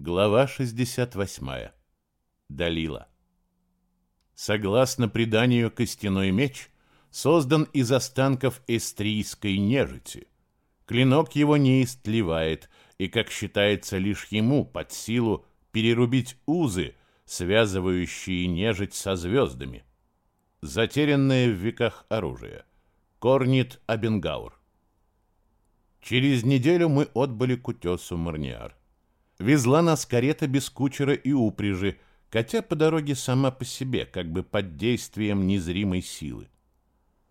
Глава 68. Далила. Согласно преданию, костяной меч создан из останков эстрийской нежити. Клинок его не истлевает, и, как считается, лишь ему под силу перерубить узы, связывающие нежить со звездами. Затерянное в веках оружие. Корнит Абенгаур. Через неделю мы отбыли к утесу Марниар. Везла нас карета без кучера и упряжи, хотя по дороге сама по себе, как бы под действием незримой силы.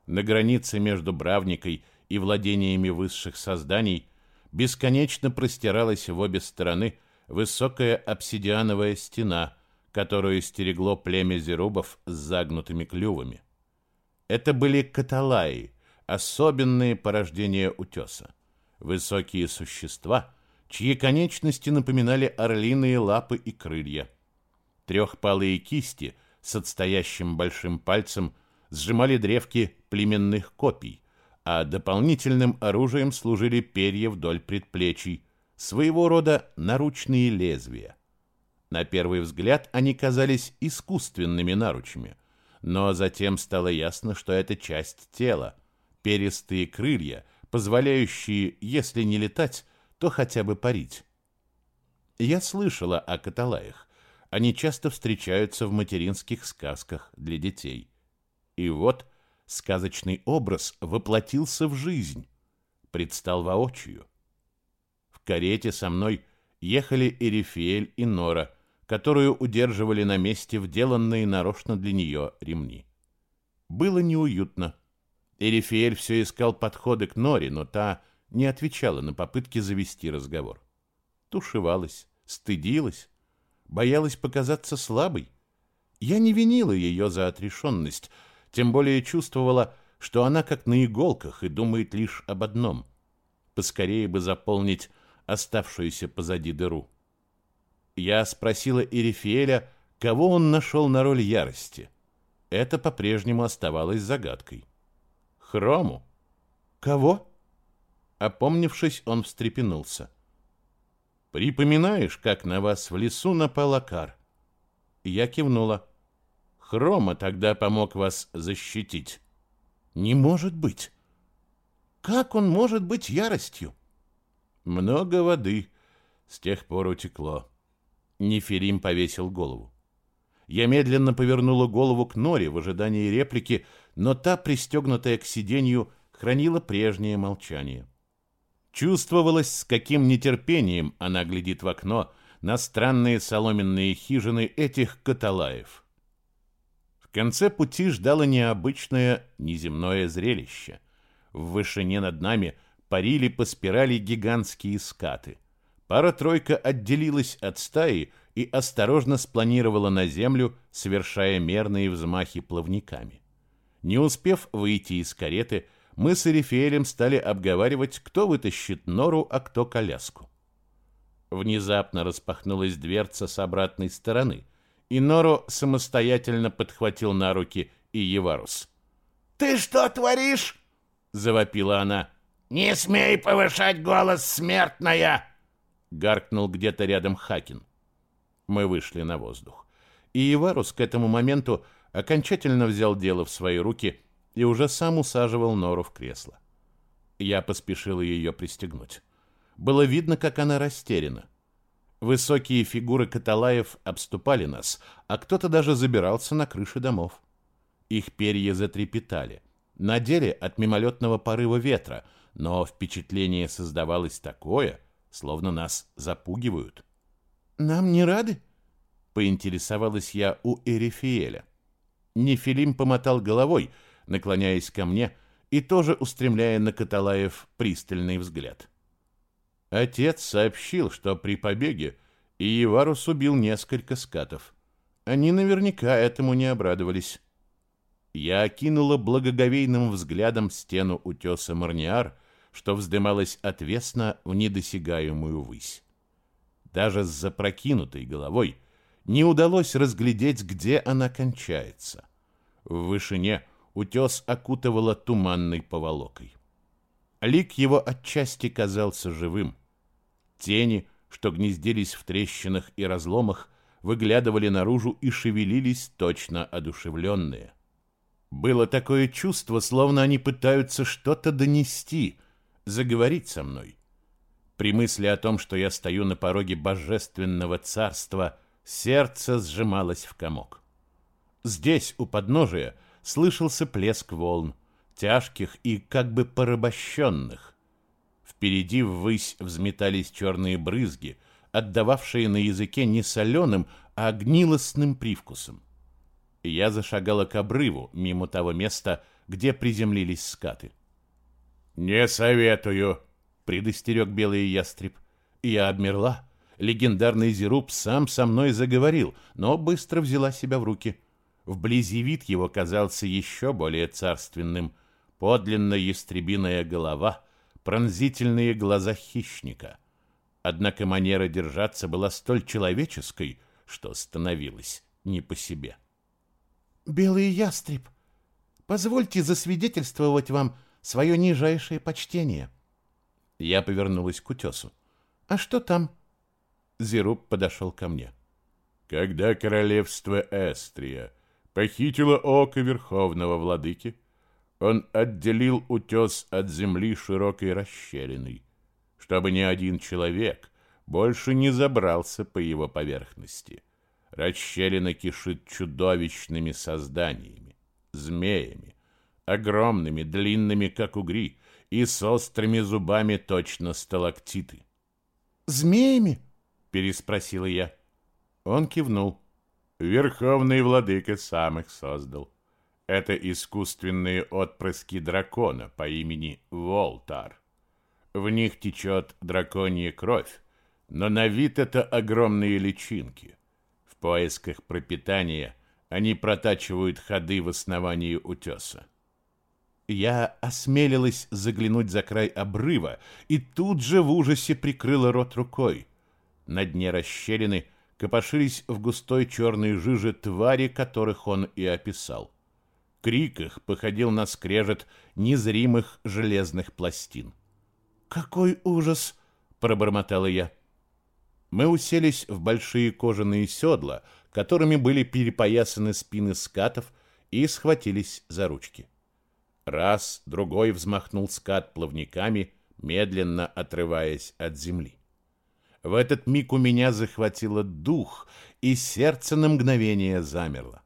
На границе между Бравникой и владениями высших созданий бесконечно простиралась в обе стороны высокая обсидиановая стена, которую стерегло племя зерубов с загнутыми клювами. Это были каталаи, особенные порождения утеса. Высокие существа — чьи конечности напоминали орлиные лапы и крылья. Трехпалые кисти с отстоящим большим пальцем сжимали древки племенных копий, а дополнительным оружием служили перья вдоль предплечий, своего рода наручные лезвия. На первый взгляд они казались искусственными наручами, но затем стало ясно, что это часть тела, перистые крылья, позволяющие, если не летать, то хотя бы парить. Я слышала о каталаях. Они часто встречаются в материнских сказках для детей. И вот сказочный образ воплотился в жизнь, предстал воочию. В карете со мной ехали Эрифиэль и Нора, которую удерживали на месте вделанные нарочно для нее ремни. Было неуютно. Эрифиэль все искал подходы к Норе, но та не отвечала на попытки завести разговор. Тушевалась, стыдилась, боялась показаться слабой. Я не винила ее за отрешенность, тем более чувствовала, что она как на иголках и думает лишь об одном — поскорее бы заполнить оставшуюся позади дыру. Я спросила Эрифиэля, кого он нашел на роль ярости. Это по-прежнему оставалось загадкой. Хрому. Кого? Опомнившись, он встрепенулся. «Припоминаешь, как на вас в лесу напал Акар?» Я кивнула. «Хрома тогда помог вас защитить». «Не может быть! Как он может быть яростью?» «Много воды с тех пор утекло». Неферим повесил голову. Я медленно повернула голову к Норе в ожидании реплики, но та, пристегнутая к сиденью, хранила прежнее молчание. Чувствовалось, с каким нетерпением она глядит в окно на странные соломенные хижины этих каталаев. В конце пути ждало необычное неземное зрелище. В вышине над нами парили по спирали гигантские скаты. Пара-тройка отделилась от стаи и осторожно спланировала на землю, совершая мерные взмахи плавниками. Не успев выйти из кареты, мы с Эрифеелем стали обговаривать, кто вытащит нору, а кто коляску. Внезапно распахнулась дверца с обратной стороны, и Нору самостоятельно подхватил на руки и Еварус. «Ты что творишь?» — завопила она. «Не смей повышать голос, смертная!» — гаркнул где-то рядом Хакин. Мы вышли на воздух. И Еварус к этому моменту окончательно взял дело в свои руки и уже сам усаживал Нору в кресло. Я поспешил ее пристегнуть. Было видно, как она растеряна. Высокие фигуры каталаев обступали нас, а кто-то даже забирался на крыши домов. Их перья затрепетали. На деле от мимолетного порыва ветра, но впечатление создавалось такое, словно нас запугивают. «Нам не рады?» — поинтересовалась я у Эрифиэля. Нефилим помотал головой — наклоняясь ко мне и тоже устремляя на Каталаев пристальный взгляд. Отец сообщил, что при побеге Иеварус убил несколько скатов. Они наверняка этому не обрадовались. Я окинула благоговейным взглядом стену утеса Марниар, что вздымалась отвесно в недосягаемую высь. Даже с запрокинутой головой не удалось разглядеть, где она кончается. В вышине — утес окутывало туманной поволокой. Лик его отчасти казался живым. Тени, что гнездились в трещинах и разломах, выглядывали наружу и шевелились точно одушевленные. Было такое чувство, словно они пытаются что-то донести, заговорить со мной. При мысли о том, что я стою на пороге божественного царства, сердце сжималось в комок. Здесь, у подножия, слышался плеск волн, тяжких и как бы порабощенных. Впереди ввысь взметались черные брызги, отдававшие на языке не соленым, а гнилостным привкусом. Я зашагала к обрыву, мимо того места, где приземлились скаты. «Не советую», — предостерег белый ястреб. Я обмерла. Легендарный Зеруб сам со мной заговорил, но быстро взяла себя в руки. Вблизи вид его казался еще более царственным. Подлинно ястребиная голова, пронзительные глаза хищника — Однако манера держаться была столь человеческой, что становилась не по себе. «Белый ястреб, позвольте засвидетельствовать вам свое нижайшее почтение». Я повернулась к утесу. «А что там?» Зеруб подошел ко мне. «Когда королевство Эстрия похитило око верховного владыки, он отделил утес от земли широкой расщелиной чтобы ни один человек больше не забрался по его поверхности. Расщелина кишит чудовищными созданиями, змеями, огромными, длинными, как угри, и с острыми зубами точно сталактиты. «Змеями?» — переспросила я. Он кивнул. Верховный владыка сам их создал. Это искусственные отпрыски дракона по имени Волтар. В них течет драконья кровь, но на вид это огромные личинки. В поисках пропитания они протачивают ходы в основании утеса. Я осмелилась заглянуть за край обрыва и тут же в ужасе прикрыла рот рукой. На дне расщелины копошились в густой черной жиже твари, которых он и описал. Крик их походил на скрежет незримых железных пластин. «Какой ужас!» — пробормотала я. Мы уселись в большие кожаные седла, которыми были перепоясаны спины скатов, и схватились за ручки. Раз, другой взмахнул скат плавниками, медленно отрываясь от земли. В этот миг у меня захватило дух, и сердце на мгновение замерло.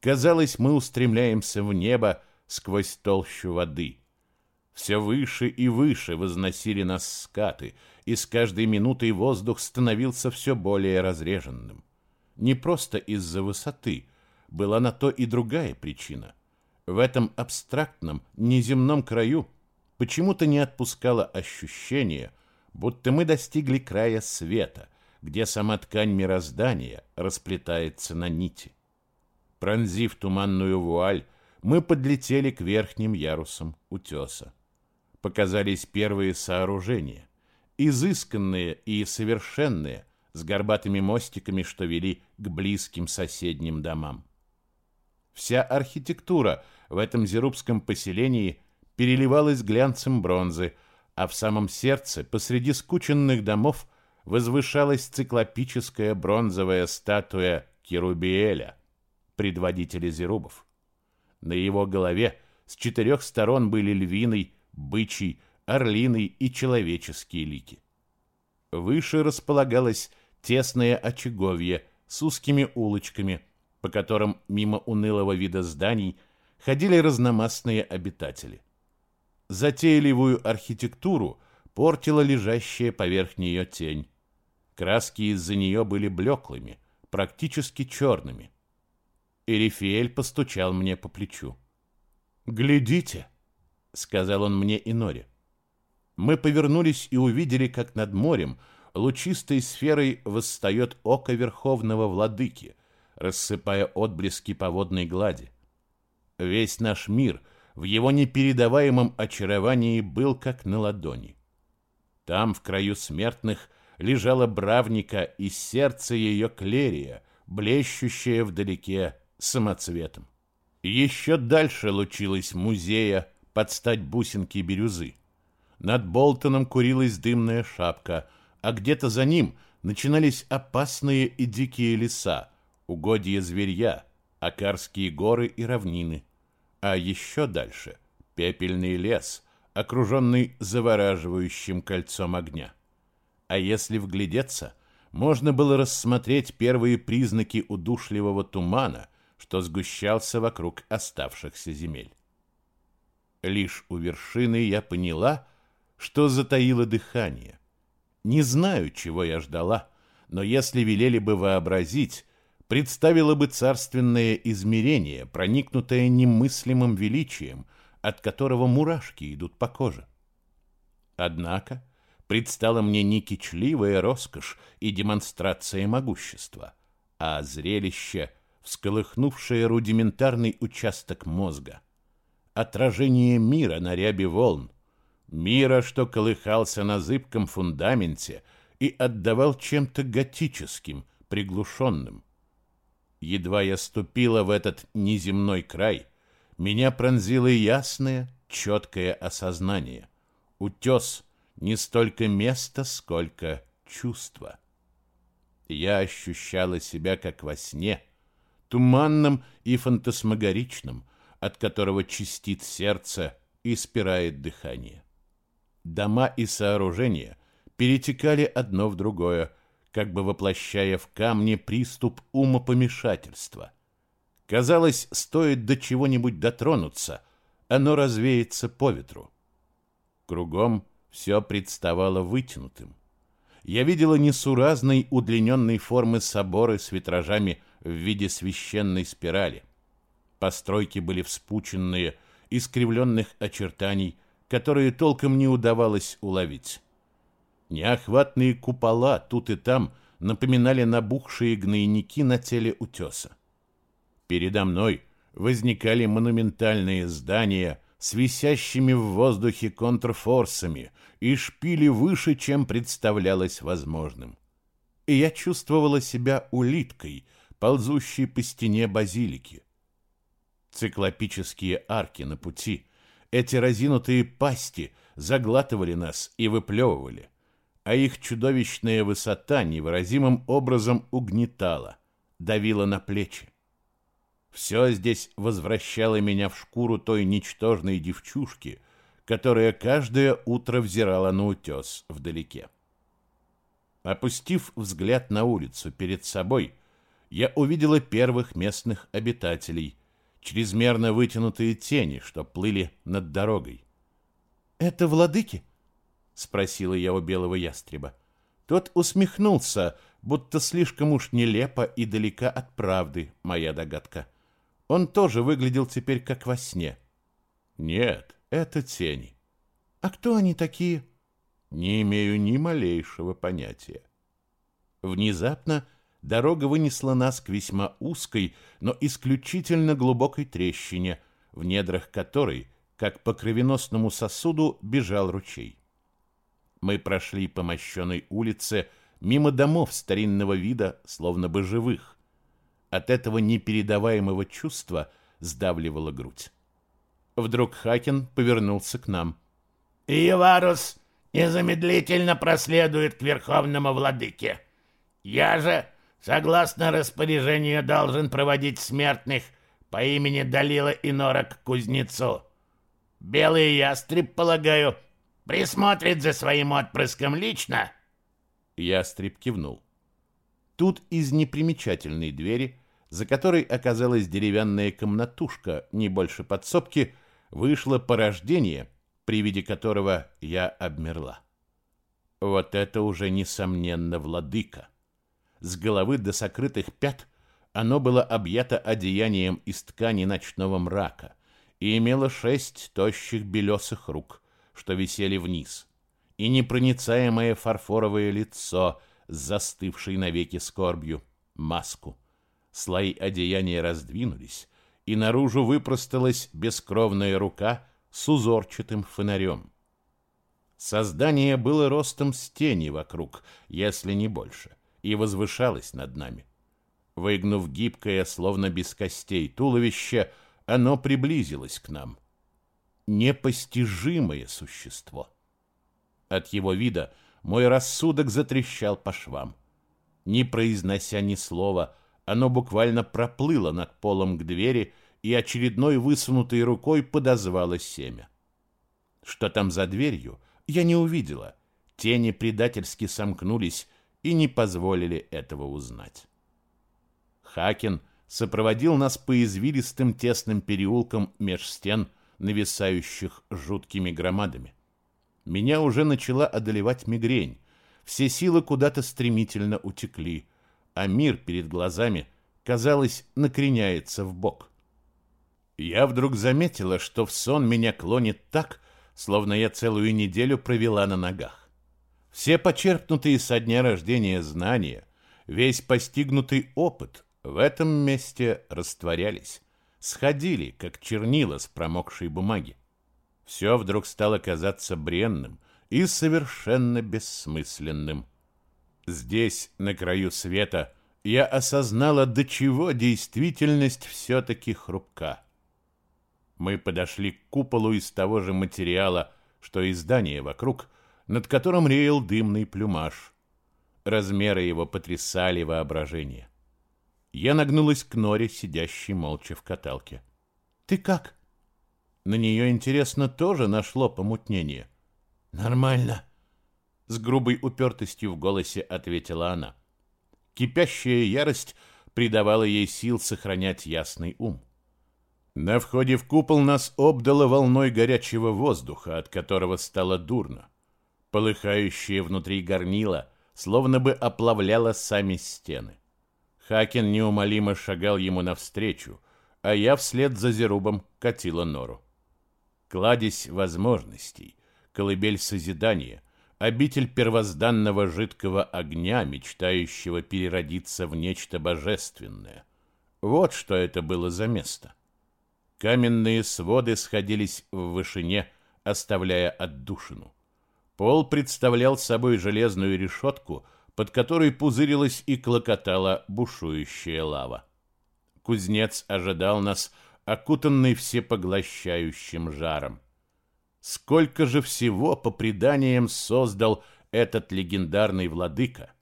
Казалось, мы устремляемся в небо сквозь толщу воды — все выше и выше возносили нас скаты, и с каждой минутой воздух становился все более разреженным. Не просто из-за высоты, была на то и другая причина. В этом абстрактном, неземном краю почему-то не отпускало ощущение, будто мы достигли края света, где сама ткань мироздания расплетается на нити. Пронзив туманную вуаль, мы подлетели к верхним ярусам утеса показались первые сооружения, изысканные и совершенные, с горбатыми мостиками, что вели к близким соседним домам. Вся архитектура в этом зерубском поселении переливалась глянцем бронзы, а в самом сердце, посреди скученных домов, возвышалась циклопическая бронзовая статуя Керубиэля, предводителя зерубов. На его голове с четырех сторон были львиный, бычий, орлиный и человеческие лики. Выше располагалось тесное очаговье с узкими улочками, по которым мимо унылого вида зданий ходили разномастные обитатели. Затейливую архитектуру портила лежащая поверх нее тень. Краски из-за нее были блеклыми, практически черными. Эрифиэль постучал мне по плечу. «Глядите!» сказал он мне и Норе. Мы повернулись и увидели, как над морем лучистой сферой восстает око верховного владыки, рассыпая отблески по водной глади. Весь наш мир в его непередаваемом очаровании был как на ладони. Там, в краю смертных, лежала бравника и сердце ее клерия, блещущее вдалеке самоцветом. Еще дальше лучилась музея, под стать бусинки бирюзы. Над Болтоном курилась дымная шапка, а где-то за ним начинались опасные и дикие леса, угодья зверья, Акарские горы и равнины. А еще дальше — пепельный лес, окруженный завораживающим кольцом огня. А если вглядеться, можно было рассмотреть первые признаки удушливого тумана, что сгущался вокруг оставшихся земель. Лишь у вершины я поняла, что затаило дыхание. Не знаю, чего я ждала, но если велели бы вообразить, представило бы царственное измерение, проникнутое немыслимым величием, от которого мурашки идут по коже. Однако предстала мне не кичливая роскошь и демонстрация могущества, а зрелище, всколыхнувшее рудиментарный участок мозга, отражение мира на рябе волн, мира, что колыхался на зыбком фундаменте и отдавал чем-то готическим, приглушенным. Едва я ступила в этот неземной край, меня пронзило ясное, четкое осознание. Утес — не столько место, сколько чувство. Я ощущала себя как во сне, туманным и фантасмагоричным, от которого чистит сердце и спирает дыхание. Дома и сооружения перетекали одно в другое, как бы воплощая в камне приступ умопомешательства. Казалось, стоит до чего-нибудь дотронуться, оно развеется по ветру. Кругом все представало вытянутым. Я видела несуразной удлиненной формы соборы с витражами в виде священной спирали. Постройки были вспученные, искривленных очертаний, которые толком не удавалось уловить. Неохватные купола тут и там напоминали набухшие гнойники на теле утеса. Передо мной возникали монументальные здания с висящими в воздухе контрфорсами и шпили выше, чем представлялось возможным. И я чувствовала себя улиткой, ползущей по стене базилики. Циклопические арки на пути — эти разинутые пасти заглатывали нас и выплевывали, а их чудовищная высота невыразимым образом угнетала, давила на плечи. Все здесь возвращало меня в шкуру той ничтожной девчушки, которая каждое утро взирала на утес вдалеке. Опустив взгляд на улицу перед собой, я увидела первых местных обитателей – чрезмерно вытянутые тени, что плыли над дорогой. «Это владыки?» — спросила я у белого ястреба. Тот усмехнулся, будто слишком уж нелепо и далека от правды, моя догадка. Он тоже выглядел теперь как во сне. «Нет, это тени». «А кто они такие?» «Не имею ни малейшего понятия». Внезапно дорога вынесла нас к весьма узкой, но исключительно глубокой трещине, в недрах которой, как по кровеносному сосуду, бежал ручей. Мы прошли по мощенной улице мимо домов старинного вида, словно бы живых. От этого непередаваемого чувства сдавливала грудь. Вдруг Хакин повернулся к нам. «Иеварус незамедлительно проследует к верховному владыке. Я же Согласно распоряжению, должен проводить смертных по имени Далила Инора к кузнецу. Белый ястреб, полагаю, присмотрит за своим отпрыском лично?» Ястреб кивнул. Тут из непримечательной двери, за которой оказалась деревянная комнатушка, не больше подсобки, вышло порождение, при виде которого я обмерла. Вот это уже, несомненно, владыка. С головы до сокрытых пят оно было объято одеянием из ткани ночного мрака и имело шесть тощих белесых рук, что висели вниз, и непроницаемое фарфоровое лицо с застывшей навеки скорбью, маску. Слои одеяния раздвинулись, и наружу выпросталась бескровная рука с узорчатым фонарем. Создание было ростом с тени вокруг, если не больше — и возвышалось над нами. Выгнув гибкое, словно без костей, туловище, оно приблизилось к нам. Непостижимое существо. От его вида мой рассудок затрещал по швам. Не произнося ни слова, оно буквально проплыло над полом к двери и очередной высунутой рукой подозвало семя. Что там за дверью, я не увидела. Тени предательски сомкнулись и не позволили этого узнать. Хакин сопроводил нас по извилистым тесным переулкам меж стен, нависающих жуткими громадами. Меня уже начала одолевать мигрень. Все силы куда-то стремительно утекли, а мир перед глазами, казалось, накреняется в бок. Я вдруг заметила, что в сон меня клонит так, словно я целую неделю провела на ногах. Все почерпнутые со дня рождения знания, весь постигнутый опыт в этом месте растворялись, сходили, как чернила с промокшей бумаги. Все вдруг стало казаться бренным и совершенно бессмысленным. Здесь, на краю света, я осознала, до чего действительность все-таки хрупка. Мы подошли к куполу из того же материала, что и здание вокруг, над которым реял дымный плюмаж. Размеры его потрясали воображение. Я нагнулась к Норе, сидящей молча в каталке. «Ты как?» На нее, интересно, тоже нашло помутнение. «Нормально», — с грубой упертостью в голосе ответила она. Кипящая ярость придавала ей сил сохранять ясный ум. На входе в купол нас обдало волной горячего воздуха, от которого стало дурно. Полыхающее внутри горнила словно бы оплавляло сами стены. Хакен неумолимо шагал ему навстречу, а я вслед за Зерубом катила нору. Кладезь возможностей, колыбель созидания, обитель первозданного жидкого огня, мечтающего переродиться в нечто божественное. Вот что это было за место. — Каменные своды сходились в вышине, оставляя отдушину. Пол представлял собой железную решетку, под которой пузырилась и клокотала бушующая лава. Кузнец ожидал нас, окутанный всепоглощающим жаром. Сколько же всего, по преданиям, создал этот легендарный владыка?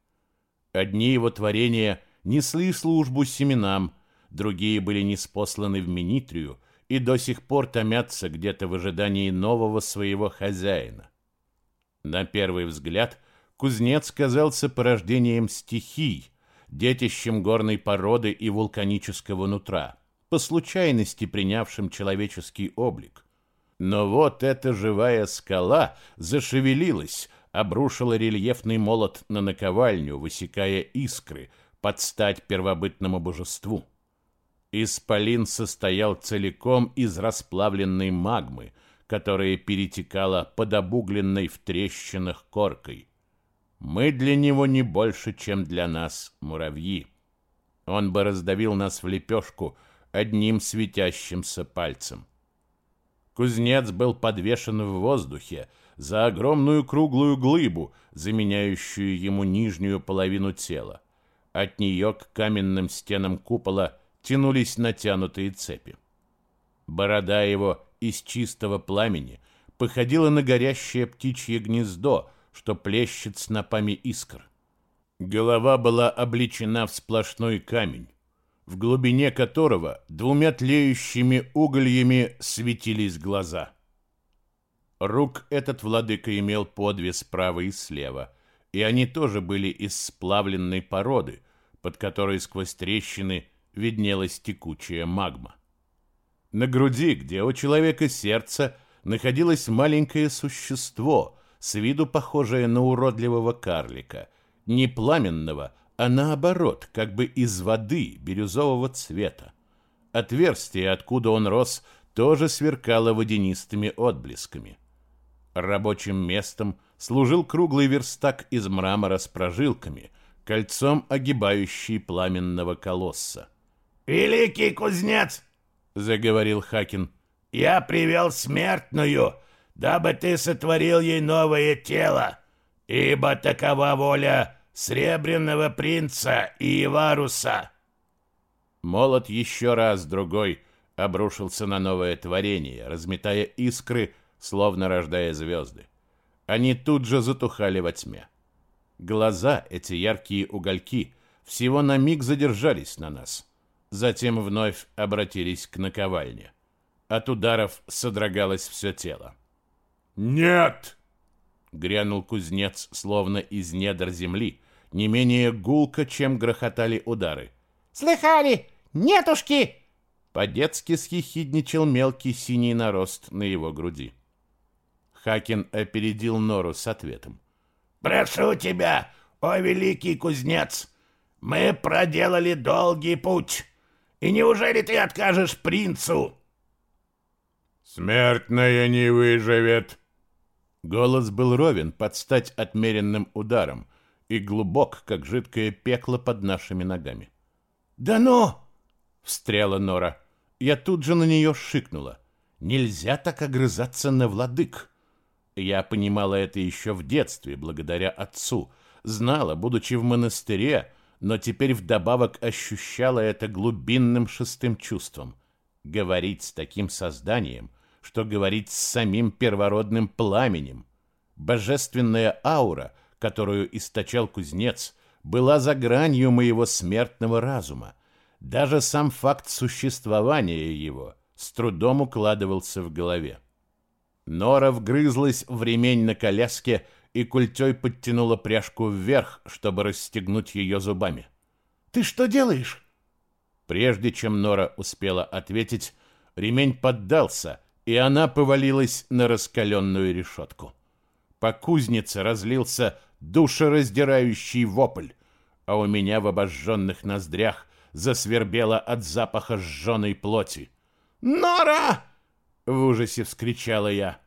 Одни его творения несли службу семенам, другие были неспосланы в Минитрию, и до сих пор томятся где-то в ожидании нового своего хозяина. На первый взгляд кузнец казался порождением стихий, детищем горной породы и вулканического нутра, по случайности принявшим человеческий облик. Но вот эта живая скала зашевелилась, обрушила рельефный молот на наковальню, высекая искры под стать первобытному божеству. Исполин состоял целиком из расплавленной магмы, которая перетекала под обугленной в трещинах коркой. Мы для него не больше, чем для нас муравьи. Он бы раздавил нас в лепешку одним светящимся пальцем. Кузнец был подвешен в воздухе за огромную круглую глыбу, заменяющую ему нижнюю половину тела. От нее к каменным стенам купола – тянулись натянутые цепи. Борода его из чистого пламени походила на горящее птичье гнездо, что плещет снопами искр. Голова была обличена в сплошной камень, в глубине которого двумя тлеющими угольями светились глаза. Рук этот владыка имел по две справа и слева, и они тоже были из сплавленной породы, под которой сквозь трещины виднелась текучая магма. На груди, где у человека сердце, находилось маленькое существо, с виду похожее на уродливого карлика, не пламенного, а наоборот, как бы из воды бирюзового цвета. Отверстие, откуда он рос, тоже сверкало водянистыми отблесками. Рабочим местом служил круглый верстак из мрамора с прожилками, кольцом огибающий пламенного колосса. «Великий кузнец!» — заговорил Хакин. «Я привел смертную, дабы ты сотворил ей новое тело, ибо такова воля Сребряного принца и Иваруса». Молот еще раз другой обрушился на новое творение, разметая искры, словно рождая звезды. Они тут же затухали во тьме. Глаза, эти яркие угольки, всего на миг задержались на нас. Затем вновь обратились к наковальне. От ударов содрогалось все тело. «Нет!» — грянул кузнец, словно из недр земли, не менее гулко, чем грохотали удары. «Слыхали? Нетушки!» По-детски схихидничал мелкий синий нарост на его груди. Хакин опередил Нору с ответом. «Прошу тебя, о великий кузнец, мы проделали долгий путь, и неужели ты откажешь принцу?» «Смертная не выживет!» Голос был ровен под стать отмеренным ударом и глубок, как жидкое пекло под нашими ногами. «Да ну!» — встряла Нора. Я тут же на нее шикнула. «Нельзя так огрызаться на владык!» Я понимала это еще в детстве, благодаря отцу. Знала, будучи в монастыре, но теперь вдобавок ощущала это глубинным шестым чувством. Говорить с таким созданием, что говорить с самим первородным пламенем. Божественная аура, которую источал кузнец, была за гранью моего смертного разума. Даже сам факт существования его с трудом укладывался в голове. Нора вгрызлась в ремень на коляске и культей подтянула пряжку вверх, чтобы расстегнуть ее зубами. «Ты что делаешь?» Прежде чем Нора успела ответить, ремень поддался, и она повалилась на раскаленную решетку. По кузнице разлился душераздирающий вопль, а у меня в обожженных ноздрях засвербело от запаха сжженной плоти. «Нора!» — в ужасе вскричала я.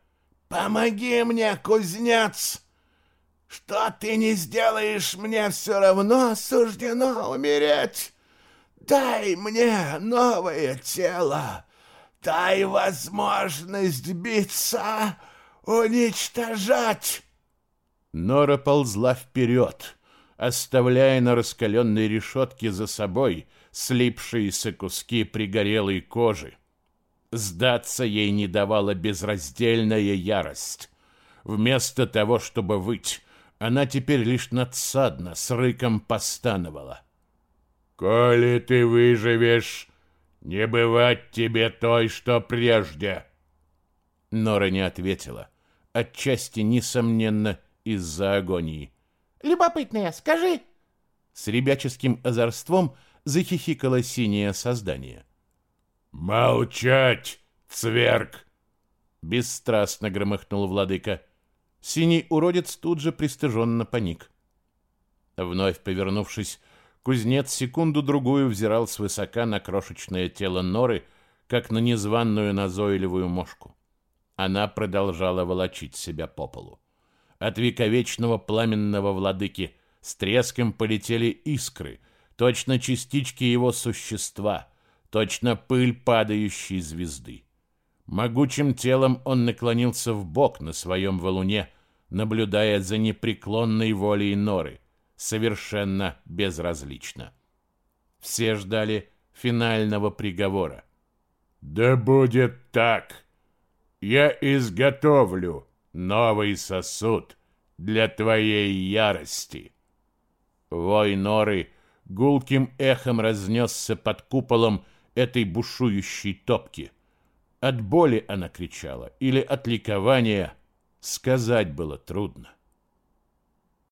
«Помоги мне, кузнец! Что ты не сделаешь, мне все равно суждено умереть! Дай мне новое тело! Дай возможность биться, уничтожать!» Нора ползла вперед, оставляя на раскаленной решетке за собой слипшиеся куски пригорелой кожи. Сдаться ей не давала безраздельная ярость. Вместо того, чтобы выть, она теперь лишь надсадно с рыком постановала. «Коли ты выживешь, не бывать тебе той, что прежде!» Нора не ответила, отчасти, несомненно, из-за агонии. «Любопытная, скажи!» С ребяческим озорством захихикало синее создание. «Молчать, цверк!» Бесстрастно громыхнул владыка. Синий уродец тут же пристыженно паник. Вновь повернувшись, кузнец секунду-другую взирал свысока на крошечное тело норы, как на незваную назойливую мошку. Она продолжала волочить себя по полу. От вековечного пламенного владыки с треском полетели искры, точно частички его существа — точно пыль падающей звезды. Могучим телом он наклонился в бок на своем валуне, наблюдая за непреклонной волей Норы, совершенно безразлично. Все ждали финального приговора. «Да будет так! Я изготовлю новый сосуд для твоей ярости!» Вой Норы гулким эхом разнесся под куполом, этой бушующей топки. От боли она кричала или от ликования, сказать было трудно.